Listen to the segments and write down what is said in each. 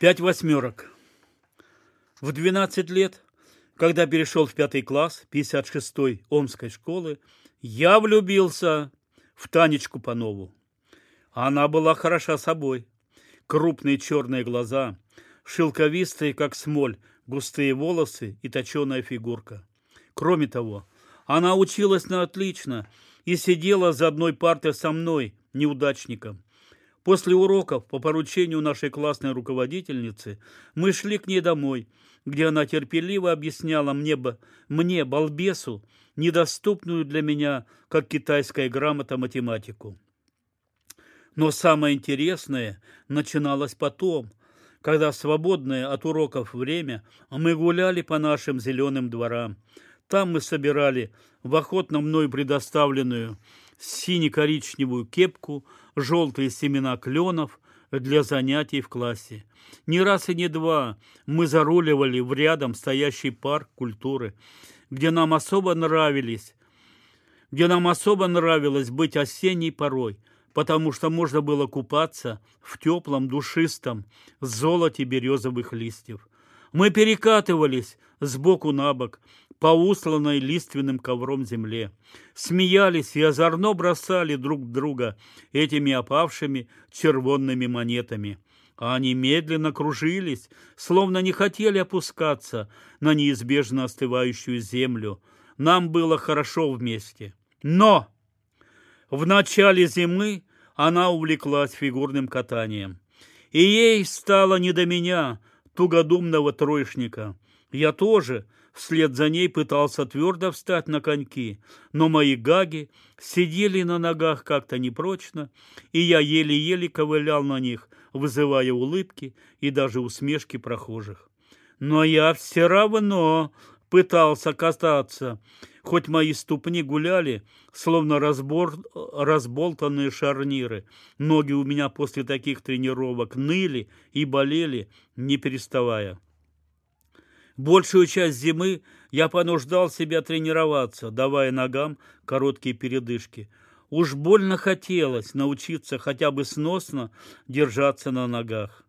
Пять восьмерок. В 12 лет, когда перешел в пятый класс 56-й Омской школы, я влюбился в Танечку Панову. Она была хороша собой. Крупные черные глаза, шелковистые, как смоль, густые волосы и точеная фигурка. Кроме того, она училась на отлично и сидела за одной партой со мной, неудачником. После уроков по поручению нашей классной руководительницы мы шли к ней домой, где она терпеливо объясняла мне, мне балбесу, недоступную для меня, как китайская грамота, математику. Но самое интересное начиналось потом, когда в свободное от уроков время мы гуляли по нашим зеленым дворам. Там мы собирали в охотно мной предоставленную сине-коричневую кепку, желтые семена кленов для занятий в классе. Не раз и не два мы заруливали в рядом стоящий парк культуры, где нам особо нравились, где нам особо нравилось быть осенней порой, потому что можно было купаться в теплом, душистом золоте березовых листьев. Мы перекатывались сбоку на бок, по усланной лиственным ковром земле. Смеялись и озорно бросали друг друга этими опавшими червонными монетами. А они медленно кружились, словно не хотели опускаться на неизбежно остывающую землю. Нам было хорошо вместе. Но в начале зимы она увлеклась фигурным катанием. И ей стало не до меня, тугодумного троечника. Я тоже вслед за ней пытался твердо встать на коньки, но мои гаги сидели на ногах как-то непрочно, и я еле-еле ковылял на них, вызывая улыбки и даже усмешки прохожих. Но я все равно пытался кататься, хоть мои ступни гуляли, словно разбор... разболтанные шарниры. Ноги у меня после таких тренировок ныли и болели, не переставая. Большую часть зимы я понуждал себя тренироваться, давая ногам короткие передышки. Уж больно хотелось научиться хотя бы сносно держаться на ногах.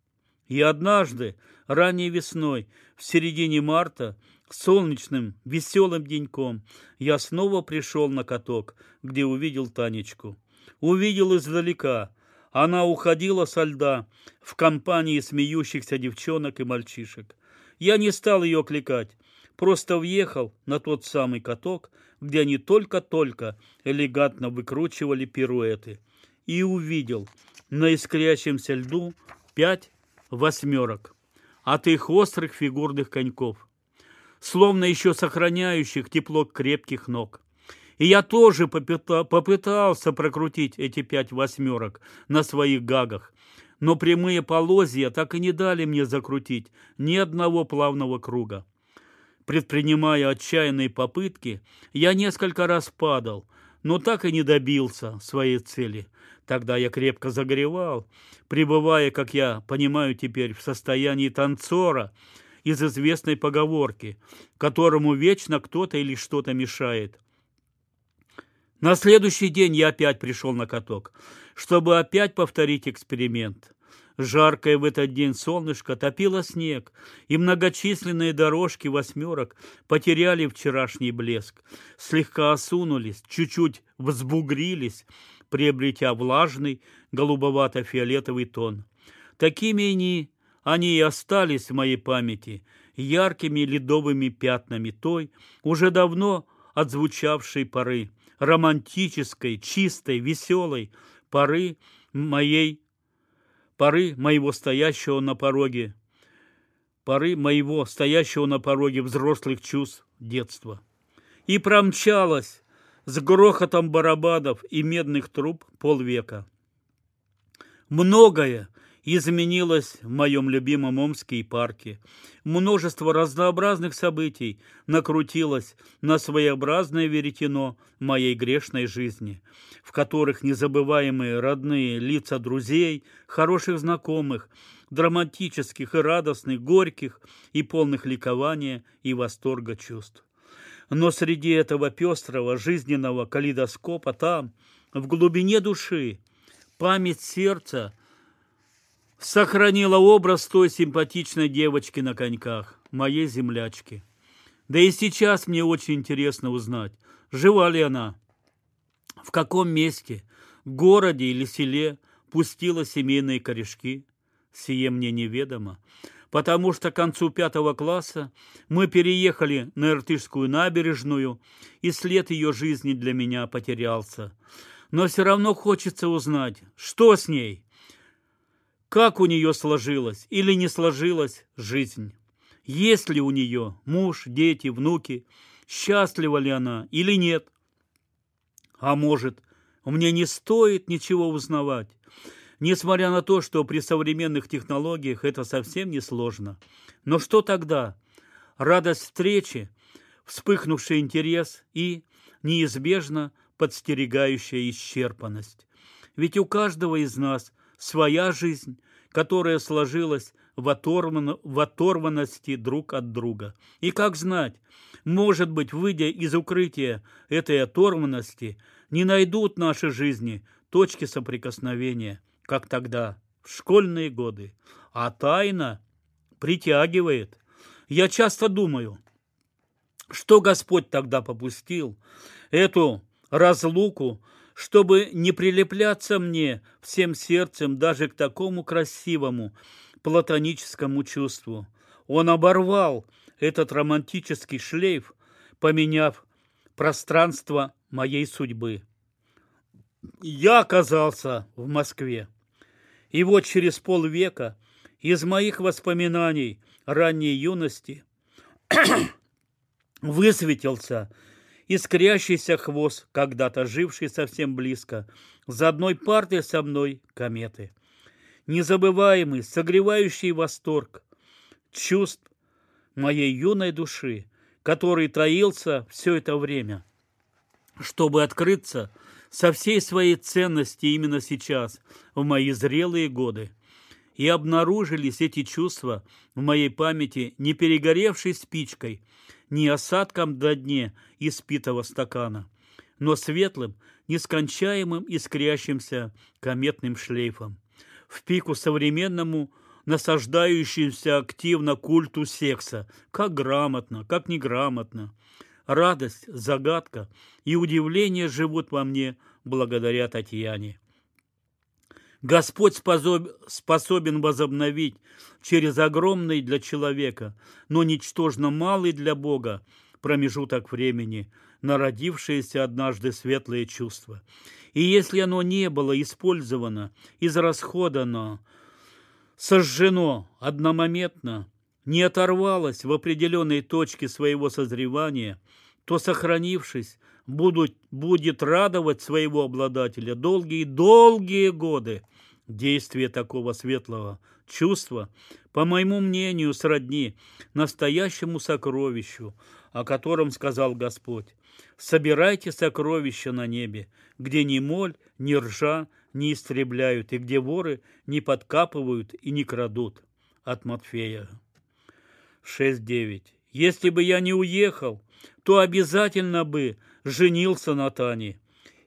И однажды, ранней весной, в середине марта, солнечным, веселым деньком, я снова пришел на каток, где увидел Танечку. Увидел издалека. Она уходила со льда в компании смеющихся девчонок и мальчишек. Я не стал ее кликать, просто въехал на тот самый каток, где они только-только элегантно выкручивали пируэты, и увидел на искрящемся льду пять восьмерок от их острых фигурных коньков, словно еще сохраняющих тепло крепких ног. И я тоже попытался прокрутить эти пять восьмерок на своих гагах, но прямые полозья так и не дали мне закрутить ни одного плавного круга. Предпринимая отчаянные попытки, я несколько раз падал, но так и не добился своей цели. Тогда я крепко загоревал, пребывая, как я понимаю теперь, в состоянии танцора из известной поговорки, которому вечно кто-то или что-то мешает. На следующий день я опять пришел на каток, чтобы опять повторить эксперимент. Жаркое в этот день солнышко топило снег, и многочисленные дорожки восьмерок потеряли вчерашний блеск, слегка осунулись, чуть-чуть взбугрились, приобретя влажный голубовато-фиолетовый тон. Такими они, они и остались в моей памяти, яркими ледовыми пятнами той, уже давно отзвучавшей поры – романтической, чистой, веселой поры моей, поры моего стоящего на пороге, поры моего стоящего на пороге взрослых чувств детства. И промчалась с грохотом барабанов и медных труб полвека. Многое изменилось в моем любимом Омске и парке. Множество разнообразных событий накрутилось на своеобразное веретено моей грешной жизни, в которых незабываемые родные лица друзей, хороших знакомых, драматических и радостных, горьких и полных ликования и восторга чувств. Но среди этого пестрого жизненного калейдоскопа там, в глубине души, память сердца – сохранила образ той симпатичной девочки на коньках, моей землячки. Да и сейчас мне очень интересно узнать, жива ли она, в каком месте, городе или селе пустила семейные корешки. Сие мне неведомо, потому что к концу пятого класса мы переехали на Иртышскую набережную, и след ее жизни для меня потерялся. Но все равно хочется узнать, что с ней, как у нее сложилась или не сложилась жизнь. Есть ли у нее муж, дети, внуки, счастлива ли она или нет. А может, мне не стоит ничего узнавать, несмотря на то, что при современных технологиях это совсем не сложно. Но что тогда? Радость встречи, вспыхнувший интерес и неизбежно подстерегающая исчерпанность. Ведь у каждого из нас своя жизнь, которая сложилась в, оторван... в оторванности друг от друга. И как знать, может быть, выйдя из укрытия этой оторванности, не найдут наши жизни точки соприкосновения, как тогда, в школьные годы. А тайна притягивает. Я часто думаю, что Господь тогда попустил, эту разлуку чтобы не прилепляться мне всем сердцем даже к такому красивому платоническому чувству. Он оборвал этот романтический шлейф, поменяв пространство моей судьбы. Я оказался в Москве. И вот через полвека из моих воспоминаний ранней юности высветился искрящийся хвост, когда-то живший совсем близко, за одной партой со мной кометы. Незабываемый, согревающий восторг чувств моей юной души, который таился все это время, чтобы открыться со всей своей ценности именно сейчас, в мои зрелые годы. И обнаружились эти чувства в моей памяти не перегоревшей спичкой – не осадком до дне испитого стакана, но светлым, нескончаемым искрящимся кометным шлейфом. В пику современному, насаждающемуся активно культу секса, как грамотно, как неграмотно. Радость, загадка и удивление живут во мне благодаря Татьяне. Господь способен возобновить через огромный для человека, но ничтожно малый для Бога промежуток времени, народившееся однажды светлое чувство. И если оно не было использовано, израсходано, сожжено одномоментно, не оторвалось в определенной точке своего созревания, то, сохранившись, будут, будет радовать своего обладателя долгие-долгие годы. Действие такого светлого чувства, по моему мнению, сродни настоящему сокровищу, о котором сказал Господь. «Собирайте сокровища на небе, где ни моль, ни ржа не истребляют, и где воры не подкапывают и не крадут». От Матфея 6.9. «Если бы я не уехал, то обязательно бы женился на Тане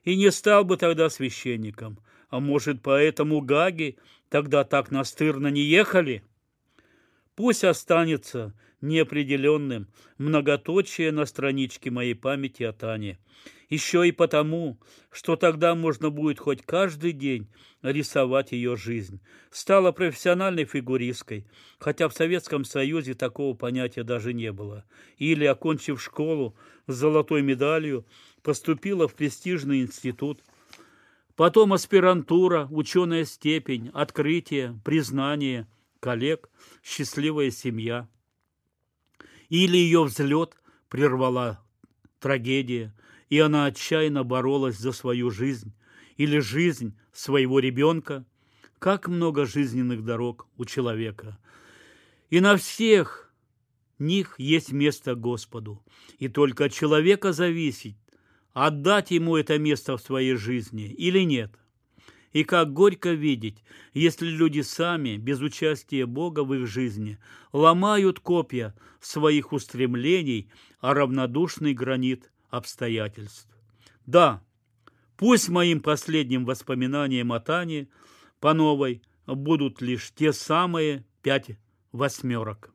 и не стал бы тогда священником. А может, поэтому Гаги тогда так настырно не ехали? Пусть останется неопределенным многоточие на страничке моей памяти о Тане. Еще и потому, что тогда можно будет хоть каждый день рисовать ее жизнь. Стала профессиональной фигуристкой, хотя в Советском Союзе такого понятия даже не было. Или, окончив школу с золотой медалью, поступила в престижный институт. Потом аспирантура, ученая степень, открытие, признание коллег, счастливая семья. Или ее взлет прервала трагедия, и она отчаянно боролась за свою жизнь или жизнь своего ребенка. Как много жизненных дорог у человека. И на всех них есть место Господу. И только от человека зависит, отдать ему это место в своей жизни или нет. И как горько видеть, если люди сами, без участия Бога в их жизни, ломают копья своих устремлений, а равнодушный гранит обстоятельств. Да, пусть моим последним воспоминанием о Тане по новой будут лишь те самые пять восьмерок.